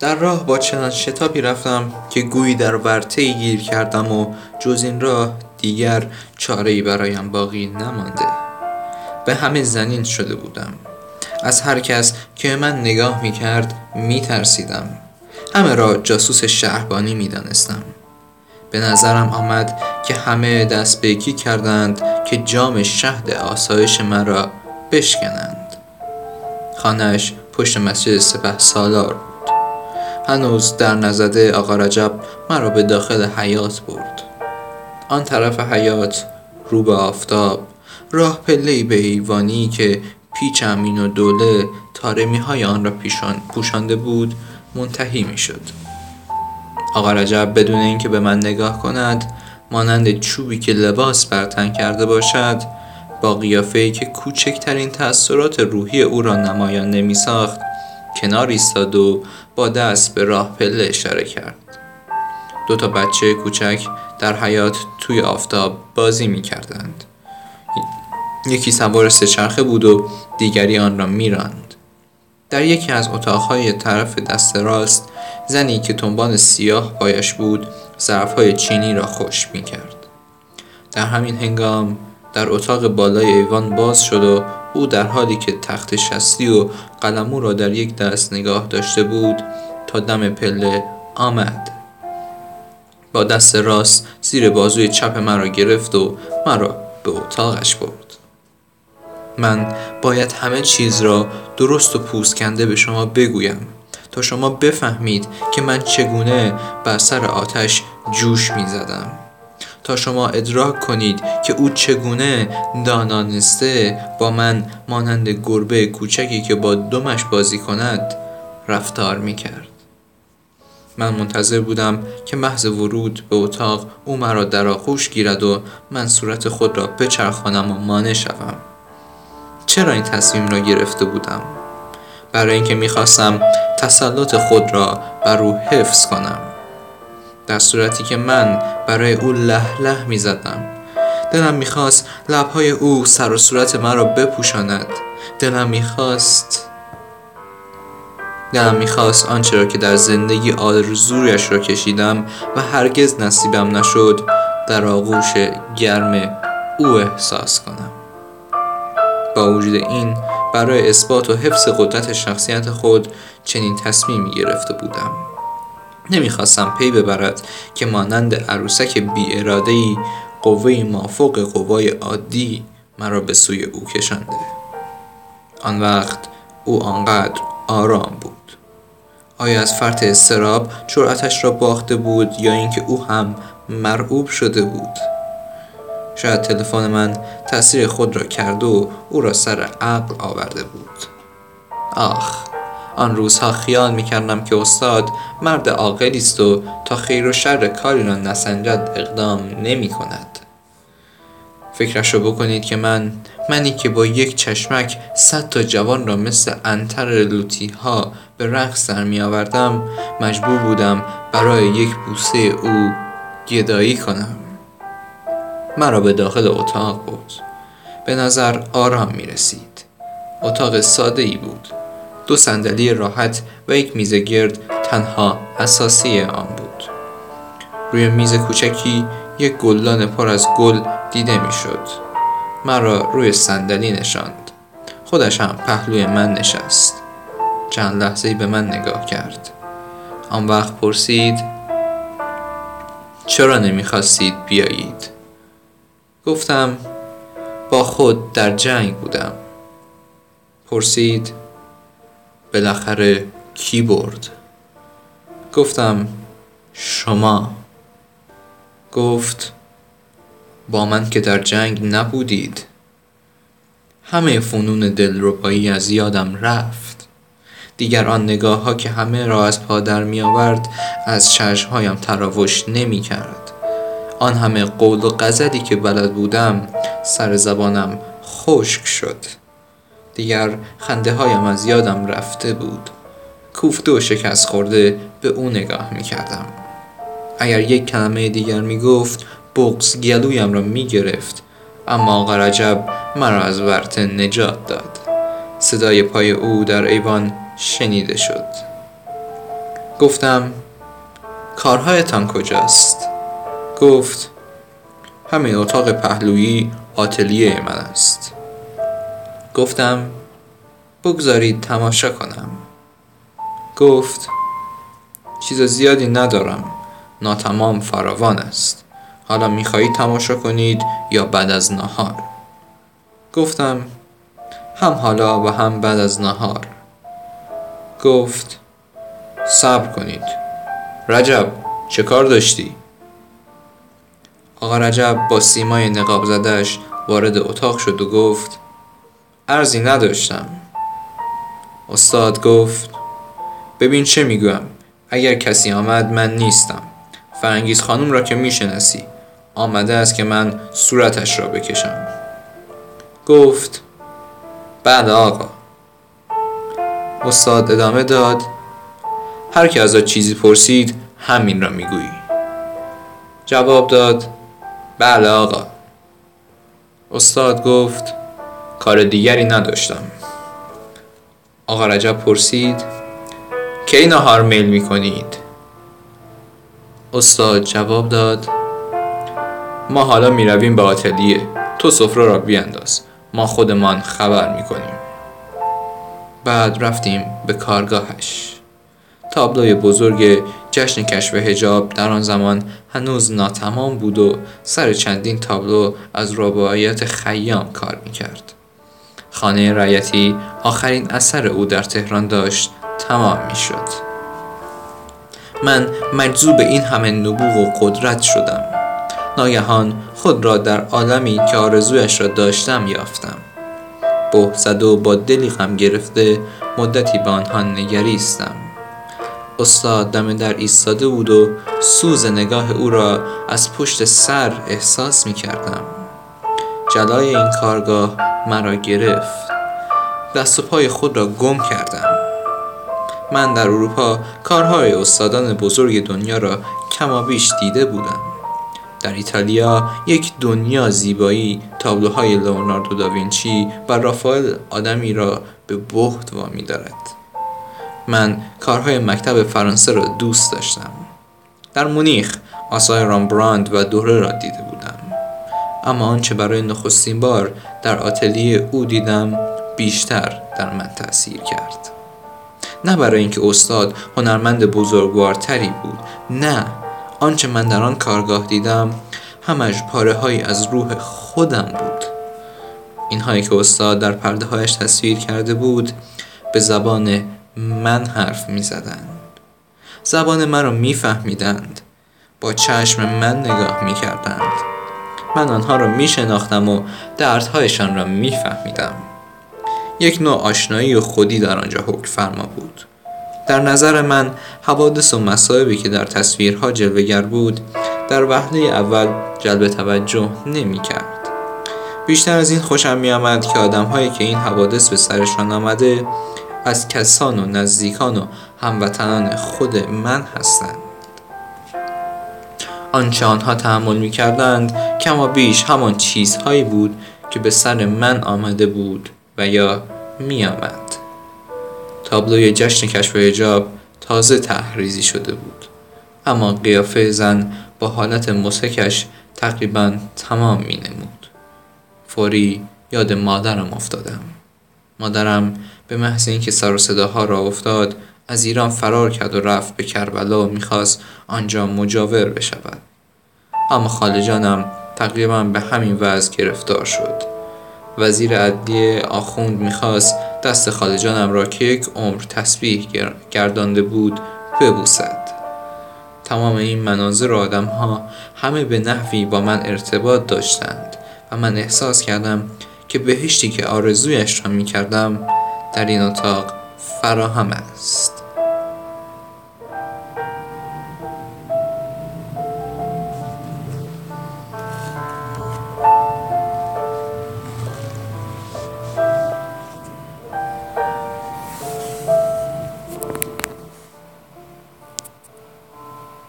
در راه با چنان شتابی رفتم که گویی در ورطه گیر کردم و جز این راه دیگر چاره ای برایم باقی نمانده. به همه زنین شده بودم. از هر کس که من نگاه می کرد می ترسیدم همه را جاسوس شهربانی می دانستم به نظرم آمد که همه دست به کردند که جام شهد آسایش مرا بشکنند. خانهش پشت مسجد سپه سالار هنوز در نزده آقا رجب مرا به داخل حیات برد. آن طرف حیات رو به آفتاب راه پله به ایوانی که پیچ امین و دوله تارمی های آن را پیشان پوشانده بود منتهی می شد آقا رجب بدون اینکه به من نگاه کند مانند چوبی که لباس برتن کرده باشد با قیافه که کوچکترین تأثیرات روحی او را نمایان نمی ساخت کنار ایستاد و با دست به راه پله اشاره کرد. دو تا بچه کوچک در حیات توی آفتاب بازی می کردند یکی سوار سهچرخه بود و دیگری آن را میراند. در یکی از اتاقهای طرف دست راست زنی که تنبان سیاه پایش بود ظرفهای چینی را خوش می کرد. در همین هنگام در اتاق بالای ایوان باز شد و او در حالی که تخت شستی و قلمو را در یک دست نگاه داشته بود تا دم پله آمد. با دست راست زیر بازوی چپ مرا گرفت و مرا به اتاقش برد. من باید همه چیز را درست و پوسکنده به شما بگویم تا شما بفهمید که من چگونه بر سر آتش جوش می زدم تا شما ادراک کنید که او چگونه دانانسته با من مانند گربه کوچکی که با دمش بازی کند رفتار می کرد. من منتظر بودم که محض ورود به اتاق او مرا در آغوش گیرد و من صورت خود را بچرخانم و مانع شوم. چرا این تصمیم را گرفته بودم؟ برای اینکه می‌خواستم تسلط خود را بر او حفظ کنم. در صورتی که من برای او له له می‌زدم دلم می‌خواست لبهای او سر و صورت مرا بپوشاند دلم می‌خواست دلم می‌خواست آنچه را که در زندگی آرزویش را کشیدم و هرگز نصیبم نشد در آغوش گرم او احساس کنم با وجود این برای اثبات و حفظ قدرت شخصیت خود چنین تصمیمی گرفته بودم نمی‌خواستم پی ببرد که مانند عروسک بی ارادهی قوه مافوق قوای عادی مرا به سوی او کشانده. آن وقت او آنقدر آرام بود. آیا از فرط استراب جرأتش را باخته بود یا اینکه او هم مرعوب شده بود؟ شاید تلفن من تاثیر خود را کرد و او را سر عقل آورده بود. آخ! آن روزها خیال می کردم که استاد مرد عاقلی است و تا خیر و شر کاری را نسنجد اقدام نمی کند فکرش رو بکنید که من منی که با یک چشمک صد تا جوان را مثل انتر لوتی ها به رقص در می آوردم مجبور بودم برای یک بوسه او گدایی کنم. مرا به داخل اتاق بود به نظر آرام می رسید اتاق ساده ای بود. دو صندلی راحت و یک میز گرد تنها اساسی آن بود. روی میز کوچکی یک گلدان پر از گل دیده می‌شد. مرا روی صندلی نشاند. خودش هم پهلوی من نشست. چند لحظه به من نگاه کرد. آن وقت پرسید چرا نمی‌خواستید بیایید؟ گفتم با خود در جنگ بودم. پرسید بالاخره کی برد؟ گفتم شما. گفت با من که در جنگ نبودید. همه فنون دلربایی از یادم رفت. دیگر آن نگاه ها که همه را از پادر می آورد از چشمهایم تراوش نمی کرد آن همه قول و غزلی که بلد بودم سر زبانم خشک شد. دیگر خنده هایم از یادم رفته بود. کوفته و شکست خورده به او نگاه می کردم اگر یک کلمه دیگر می گفت بغز گلویم را می گرفت اما آقا رجب مرا از ورته نجات داد. صدای پای او در ایوان شنیده شد. گفتم کارهایتان کجاست؟ گفت همین اتاق پهلویی آتلیه من است. گفتم بگذارید تماشا کنم. گفت چیز زیادی ندارم ناتمام فراوان است. حالا می‌خواهید تماشا کنید یا بعد از نهار؟ گفتم هم حالا و هم بعد از نهار. گفت صبر کنید. رجب چه کار داشتی؟ آقا رجب با سیمای نقاب زدش وارد اتاق شد و گفت ارزی نداشتم. استاد گفت ببین چه می‌گویم. اگر کسی آمد من نیستم. فرنگیز خانم را که می‌شناسی. آمده است که من صورتش را بکشم. گفت بله آقا. استاد ادامه داد هر که ازت چیزی پرسید همین را می‌گویی. جواب داد بله آقا. استاد گفت کار دیگری نداشتم. آقا رجب پرسید کی نهار میل می کنید؟ استاد جواب داد ما حالا می رویم به آتلیه تو سفره را بیانداز. ما خودمان خبر می کنیم بعد رفتیم به کارگاهش. تابلوی بزرگ جشن کشف هجاب در آن زمان هنوز ناتمام بود و سر چندین تابلو از رباعیت خیام کار می‌کرد. خانه رایتی آخرین اثر او در تهران داشت تمام می‌شد. من مجذوب این همه نبوغ و قدرت شدم. ناگهان خود را در عالمی که آرزویش را داشتم یافتم. به زد و با دلی غم گرفته مدتی به آنها نگریستم. استاد دم در ایستاده بود و سوز نگاه او را از پشت سر احساس می کردم جلای این کارگاه مرا گرفت. دست و پای خود را گم کردم. من در اروپا کارهای استادان بزرگ دنیا را کمابیش دیده بودم. در ایتالیا یک دنیا زیبایی تابلوهای لئوناردو داوینچی و رافائل آدمی را به بهت وامی دارد. من کارهای مکتب فرانسه را دوست داشتم. در مونیخ آثار رامبراند و دوره را دیده بودم. اما آنچه برای نخستین بار در آتلیه او دیدم بیشتر در من تأثیر کرد نه برای اینکه استاد هنرمند بزرگوارتری بود نه آنچه من در آن کارگاه دیدم همش پاره های از روح خودم بود اینهایی که استاد در پرده هایش تصویر کرده بود به زبان من حرف می زدند. زبان من می فهمیدند. با چشم من نگاه می کردند. من آنها را می شناختم و دردهایشان را می فهمیدم. یک نوع آشنایی و خودی در آنجا حکم فرما بود. در نظر من حوادث و مصائبی که در تصویرها جلوگر بود در وهله اول جلب توجه نمی کرد. بیشتر از این خوشم می آمد که آدم هایی که این حوادث به سرشان آمده از کسان و نزدیکان و هموطنان خود من هستند آنچه آنها تحمل می کردند کما بیش همان چیزهایی بود که به سر من آمده بود و یا می آمد تابلوی جشن کشف حجاب تازه تحریزی شده بود. اما قیافه زن با حالت مسکش تقریبا تمام می نمود فوری یاد مادرم افتادم. مادرم به محض اینکه سر و صداها را افتاد از ایران فرار کرد و رفت به کربلا و می‌خواست آنجا مجاور بشود. اما خاله جانم تقریبا به همین وضع گرفتار شد. وزیر عدلیه آخوند می‌خواست دست خاله جانم را که یک عمر تسبیح گردانده بود ببوسد. تمام این مناظر آدم ها همه به نحوی با من ارتباط داشتند و من احساس کردم که بهشتی که آرزویش را می کردم در این اتاق فراهم است.